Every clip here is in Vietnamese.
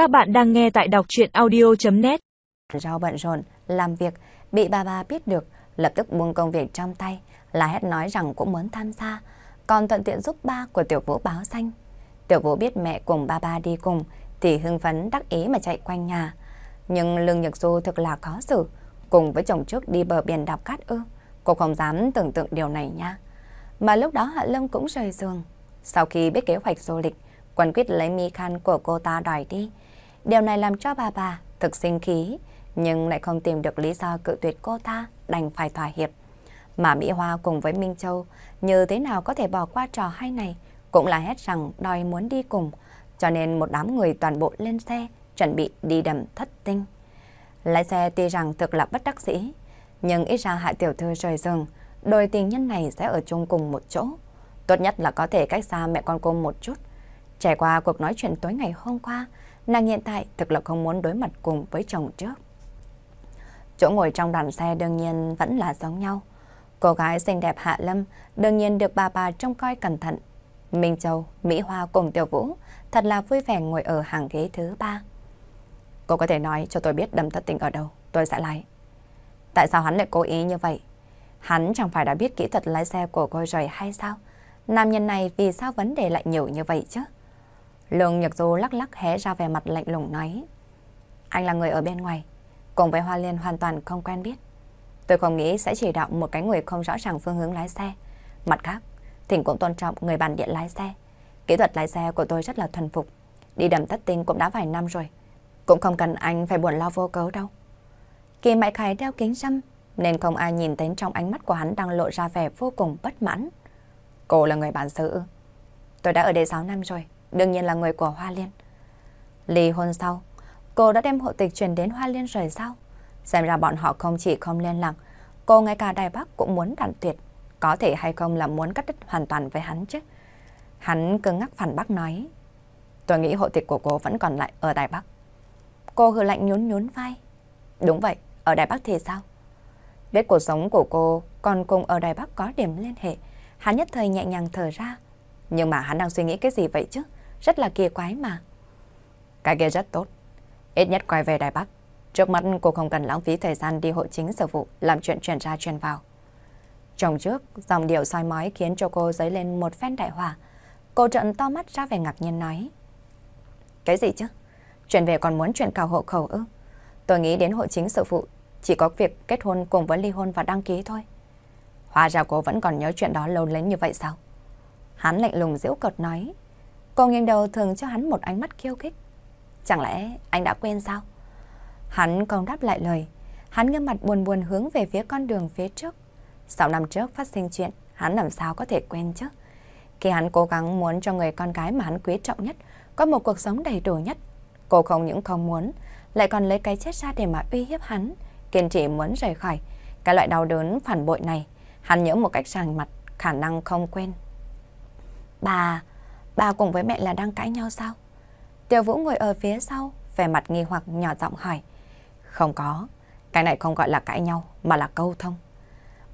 Các bạn đang nghe tại đọc chuyện audio.net Rau bận rộn, làm việc, bị bà bà biết được, lập tức buông công việc trong tay, là hét nói rằng cũng muốn tham gia, còn thuận tiện giúp ba của Tiểu Vũ báo xanh Tiểu Vũ biết mẹ cùng ba ba đi cùng, thì hưng phấn đắc ý mà chạy quanh nhà. Nhưng Lương Nhật Du thực là khó xử, cùng với chồng trước đi bờ biển đạp cát ư. Cô không dám tưởng tượng điều này nha. Mà lúc đó Hạ Lâm cũng rời giường. Sau khi biết kế hoạch du lịch, quần quyết lấy mi khăn của cô ta đòi đi. Điều này làm cho bà bà thực sinh khí, nhưng lại không tìm được lý do cự tuyệt cô ta, đành phải thỏa hiệp. Mà Mỹ Hoa cùng với Minh Châu như thế nào có thể bỏ qua trò hay này, cũng là hết rằng đòi muốn đi cùng, cho nên một đám người toàn bộ lên xe, chuẩn bị đi đầm thất tinh. Lái xe tuy rằng thực là bất đắc dĩ, nhưng ít ra hạ tiểu thư rời giường, đôi tình nhân này sẽ ở chung cùng một chỗ. Tốt nhất là có thể cách xa mẹ con cô một chút. Trải qua cuộc nói chuyện tối ngày hôm qua, nàng hiện tại thực lực không muốn đối mặt cùng với chồng trước. Chỗ ngồi trong đoàn xe đương nhiên vẫn là giống nhau. Cô gái xinh đẹp Hạ Lâm đương nhiên được bà bà trông coi cẩn thận. Minh Châu, Mỹ Hoa cùng Tiểu Vũ thật là vui vẻ ngồi ở hàng ghế thứ ba. Cô có thể nói cho tôi biết đầm thất tình ở đâu, tôi sẽ lái. Tại sao hắn lại cố ý như vậy? Hắn chẳng phải đã biết kỹ thuật lái xe của cô rồi hay sao? Nam nhân này vì sao vấn đề lại nhiều như vậy chứ? Lương Nhật Du lắc lắc hé ra vẻ mặt lạnh lùng nói. Anh là người ở bên ngoài, cùng với Hoa Liên hoàn toàn không quen biết. Tôi không nghĩ sẽ chỉ đạo một cái người không rõ ràng phương hướng lái xe. Mặt khác, Thỉnh cũng tôn trọng người bản địa lái xe. Kỹ thuật lái xe của tôi rất là thuần phục. Đi đầm tất tinh cũng đã vài năm rồi. Cũng không cần anh phải buồn lo vô cớ đâu. Kỳ Mại Khải đeo kính râm, nên không ai nhìn thấy trong ánh mắt của hắn đang lộ ra vẻ vô cùng bất mãn. Cô là người bản xứ Tôi đã ở đây 6 năm rồi, đương nhiên là người của Hoa Liên. Ly hôn sau, cô đã đem hộ tịch truyền đến Hoa Liên rồi sao? Xem ra bọn họ không chỉ không liên lạc, cô ngay cả Đài Bắc cũng muốn đoạn tuyệt. Có thể hay không là muốn cắt đứt hoàn toàn với hắn chứ? Hắn cứng ngắc phản bác nói. Tôi nghĩ hộ tịch của cô vẫn còn lại ở Đài Bắc. Cô hừ lạnh nhún nhún vai. Đúng vậy, ở Đài Bắc thì sao? Biết cuộc sống của cô còn cùng ở Đài Bắc có điểm liên hệ. Hắn nhất thời nhẹ nhàng thở ra. Nhưng mà hắn đang suy nghĩ cái gì vậy chứ? Rất là kỳ quái mà. Cái kia rất tốt. Ít nhất quay về Đài Bắc. Trước mắt cô không cần lãng phí thời gian đi hội chính sở vụ làm chuyện chuyển ra chuyển vào. Trong trước, dòng điệu soi mói khiến cho cô dấy lên một phen đại hỏa. Cô trợn to mắt ra vẻ ngạc nhiên nói. Cái gì chứ? Chuyển về còn muốn chuyển cào hộ khẩu ư? Tôi nghĩ đến hội chính sự phụ, chỉ có việc kết hôn cùng với ly hôn và đăng ký thôi. Hóa ra cô vẫn còn nhớ chuyện đó lâu đến như vậy sao? Hắn lạnh lùng giễu cợt nói. Cô nghiêng đầu thường cho hắn một ánh mắt khiêu khích. Chẳng lẽ anh đã quên sao? Hắn còn đáp lại lời. Hắn ngơ mặt buồn buồn hướng về phía con đường phía trước. Sáu năm trước phát sinh chuyện, hắn làm sao có thể quên chứ? Khi hắn cố gắng muốn cho người con gái mà hắn quý trọng nhất có một cuộc sống đầy đủ nhất, cô không những không muốn, lại còn lấy cái chết ra để mà uy hiếp hắn, kiên trì muốn rời khỏi. Cái loại đau đớn phản bội này, hắn nhớ một cách sàng mặt, khả năng không quên. Bà, bà cùng với mẹ là đang cãi nhau sao? Tiểu Vũ ngồi ở phía sau, vẻ mặt nghi hoặc nhỏ giọng hỏi. Không có, cái này không gọi là cãi nhau, mà là câu thông.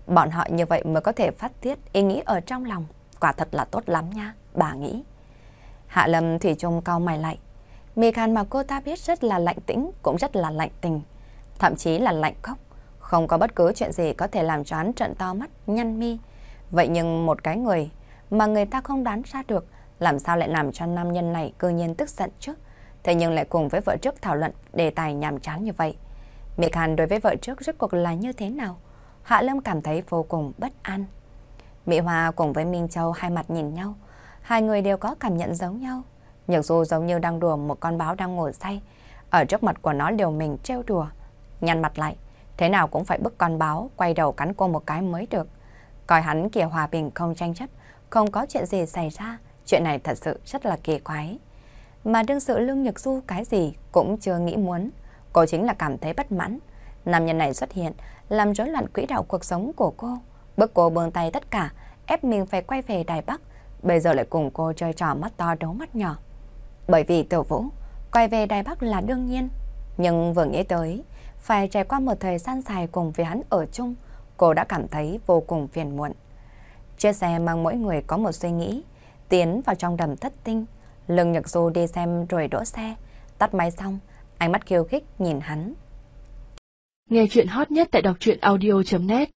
Bọn họ như vậy mới có thể phát tiết ý nghĩ ở trong lòng. Quả thật là tốt lắm nha, bà nghĩ. Hạ Lâm Thủy Trung cau mày lại. Mì khan mà cô ta biết rất là lạnh tĩnh, cũng rất là lạnh tình. Thậm chí là lạnh khóc. Không có bất cứ chuyện gì có thể làm cho hắn trận to mắt, nhăn mi. Vậy nhưng một cái người mà người ta không đoán ra được, làm sao lại làm cho nam nhân này cư nhiên tức giận chứ? Thế nhưng lại cùng với vợ trước thảo luận đề tài nhàm chán như vậy. Mị Khan đối với vợ trước rốt cuộc là như thế nào? Hạ Lâm cảm thấy vô cùng bất an. Mỹ Hoa cùng với Minh Châu hai mặt nhìn nhau. Hai người đều có cảm nhận giống nhau. Nhược Du giống như đang đùa một con báo đang ngồi say. Ở trước mặt của nó đều mình trêu đùa. Nhăn mặt lại, thế nào cũng phải bức con báo quay đầu cắn cô một cái mới được. Coi hắn kìa hòa bình không tranh chấp, không có chuyện gì xảy ra. Chuyện này thật sự rất là kỳ quái. Mà đương sự Lương Nhược Du cái gì cũng chưa nghĩ muốn. Cô chính là cảm thấy bất mãn. Nam nhân này xuất hiện, làm rối loạn quỹ đạo cuộc sống của cô. Bức cô bường tay tất cả, ép mình phải quay về Đài Bắc. Bây giờ lại cùng cô chơi trò mắt to đấu mắt nhỏ. Bởi vì Tiểu Vũ, quay về Đài Bắc là đương nhiên. Nhưng vừa nghĩ tới, phải trải qua một thời gian dài cùng với hắn ở chung, cô đã cảm thấy vô cùng phiền muộn. chia xe mang mỗi người có một suy nghĩ, tiến vào trong đầm thất tinh. Lương Nhật Du đi xem rồi đỗ xe, Tắt máy xong, ánh mắt khiêu khích nhìn hắn. Nghe chuyện hot nhất tại đọc truyện audio.net